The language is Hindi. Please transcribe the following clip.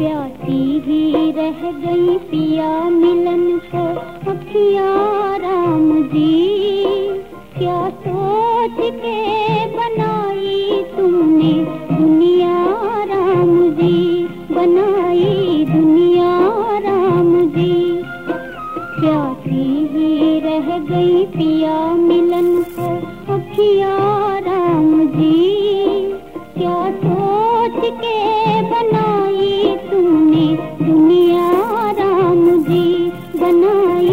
प्यासी भी रह गई पिया मिलन को। अखिया राम जी, क्या सोच के बनाई तुमने दुनिया राम जी? बनाई दुनिया राम जी। प्यासी भी रह गई पिया मिलन को। अखिया राम जी, क्या सोच के बना